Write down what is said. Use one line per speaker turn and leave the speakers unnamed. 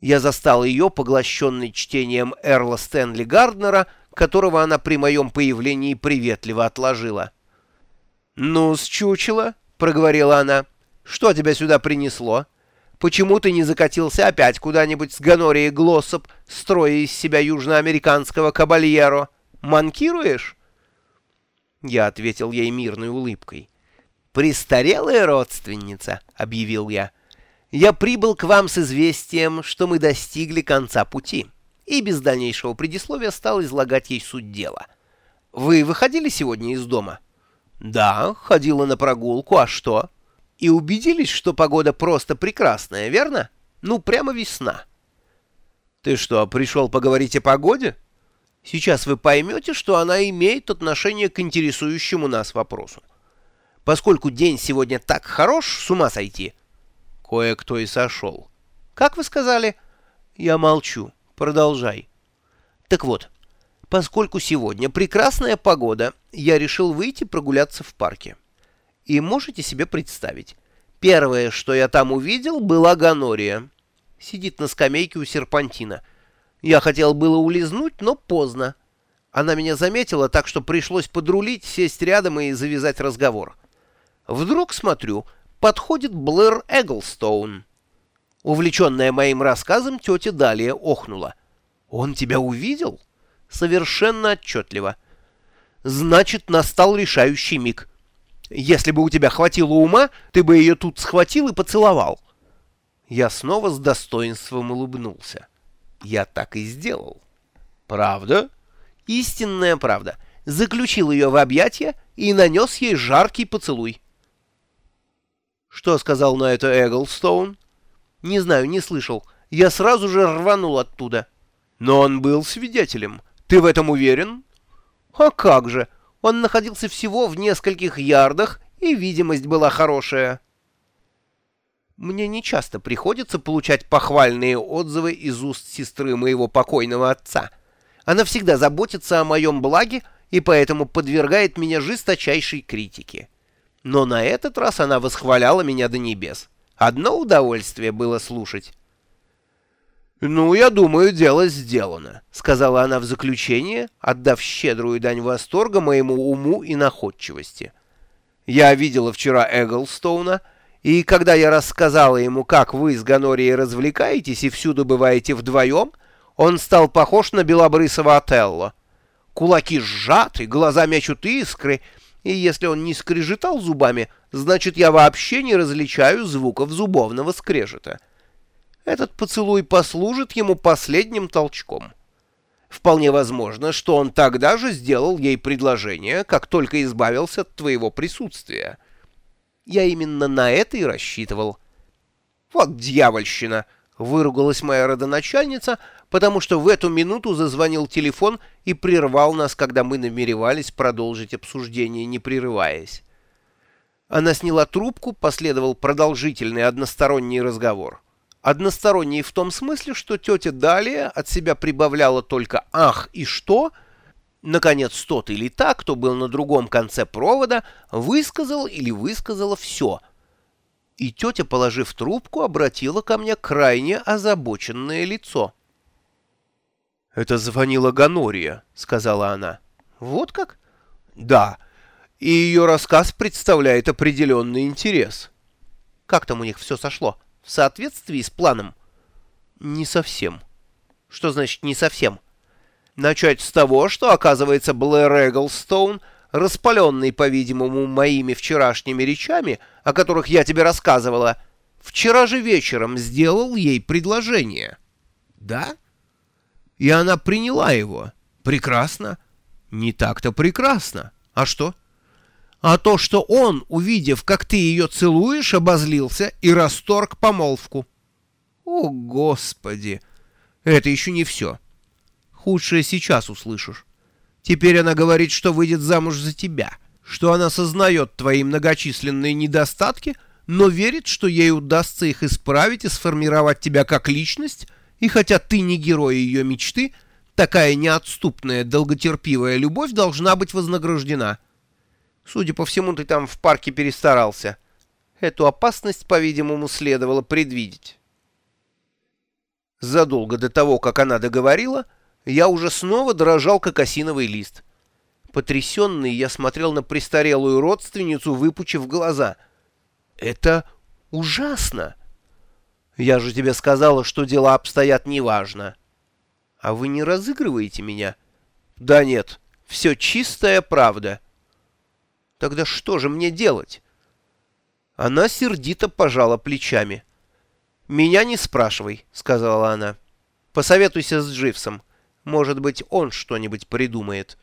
Я застал ее, поглощенной чтением Эрла Стэнли Гарднера, которого она при моем появлении приветливо отложила. «Ну, счучело», — проговорила она, — «что тебя сюда принесло? Почему ты не закатился опять куда-нибудь с Ганорией Глоссоп, строя из себя южноамериканского кабальеро? Манкируешь?» Я ответил ей мирной улыбкой. «Престарелая родственница», — объявил я. «Я прибыл к вам с известием, что мы достигли конца пути» и без дальнейшего предисловия стал излагать ей суть дела. «Вы выходили сегодня из дома?» «Да, ходила на прогулку, а что?» «И убедились, что погода просто прекрасная, верно? Ну, прямо весна». «Ты что, пришел поговорить о погоде?» «Сейчас вы поймете, что она имеет отношение к интересующему нас вопросу. Поскольку день сегодня так хорош, с ума сойти». «Кое-кто и сошел». «Как вы сказали?» «Я молчу». Продолжай. Так вот, поскольку сегодня прекрасная погода, я решил выйти прогуляться в парке. И можете себе представить, первое, что я там увидел, была Ганория. Сидит на скамейке у серпантина. Я хотел было улизнуть, но поздно. Она меня заметила, так что пришлось подрулить, сесть рядом и завязать разговор. Вдруг, смотрю, подходит Блэр Эглстоун. Увлеченная моим рассказом, тетя далее охнула. «Он тебя увидел?» «Совершенно отчетливо». «Значит, настал решающий миг. Если бы у тебя хватило ума, ты бы ее тут схватил и поцеловал». Я снова с достоинством улыбнулся. Я так и сделал. «Правда?» «Истинная правда. Заключил ее в объятия и нанес ей жаркий поцелуй». «Что сказал на это Эглстоун?» Не знаю, не слышал. Я сразу же рванул оттуда. Но он был свидетелем. Ты в этом уверен? А как же? Он находился всего в нескольких ярдах, и видимость была хорошая. Мне не часто приходится получать похвальные отзывы из уст сестры моего покойного отца. Она всегда заботится о моем благе и поэтому подвергает меня жесточайшей критике. Но на этот раз она восхваляла меня до небес. Одно удовольствие было слушать. «Ну, я думаю, дело сделано», — сказала она в заключение, отдав щедрую дань восторга моему уму и находчивости. «Я видела вчера Эглстоуна, и когда я рассказала ему, как вы с Ганорией развлекаетесь и всюду бываете вдвоем, он стал похож на белобрысого Отелло. Кулаки сжаты, глаза мячут искры, и если он не скрежетал зубами, значит, я вообще не различаю звуков зубовного скрежета. Этот поцелуй послужит ему последним толчком. Вполне возможно, что он тогда же сделал ей предложение, как только избавился от твоего присутствия. Я именно на это и рассчитывал. Вот дьявольщина! — выругалась моя родоначальница, потому что в эту минуту зазвонил телефон и прервал нас, когда мы намеревались продолжить обсуждение, не прерываясь. Она сняла трубку, последовал продолжительный односторонний разговор. Односторонний в том смысле, что тетя далее от себя прибавляла только «ах» и «что», Наконец, тот или та, кто был на другом конце провода, высказал или высказала все — и тетя, положив трубку, обратила ко мне крайне озабоченное лицо. «Это звонила Ганория», — сказала она. «Вот как?» «Да, и ее рассказ представляет определенный интерес». «Как там у них все сошло? В соответствии с планом?» «Не совсем». «Что значит «не совсем»?» «Начать с того, что, оказывается, Блэр Эглстоун — распаленный, по-видимому, моими вчерашними речами, о которых я тебе рассказывала, вчера же вечером сделал ей предложение. Да? И она приняла его. Прекрасно. Не так-то прекрасно. А что? А то, что он, увидев, как ты ее целуешь, обозлился и расторг помолвку. О, Господи! Это еще не все. Худшее сейчас услышишь. Теперь она говорит, что выйдет замуж за тебя, что она сознает твои многочисленные недостатки, но верит, что ей удастся их исправить и сформировать тебя как личность, и хотя ты не герой ее мечты, такая неотступная, долготерпивая любовь должна быть вознаграждена. Судя по всему, ты там в парке перестарался. Эту опасность, по-видимому, следовало предвидеть. Задолго до того, как она договорила, я уже снова дрожал, как осиновый лист. Потрясенный, я смотрел на престарелую родственницу, выпучив глаза. «Это ужасно!» «Я же тебе сказала, что дела обстоят неважно». «А вы не разыгрываете меня?» «Да нет, все чистая правда». «Тогда что же мне делать?» Она сердито пожала плечами. «Меня не спрашивай», — сказала она. «Посоветуйся с Дживсом. Может быть, он что-нибудь придумает».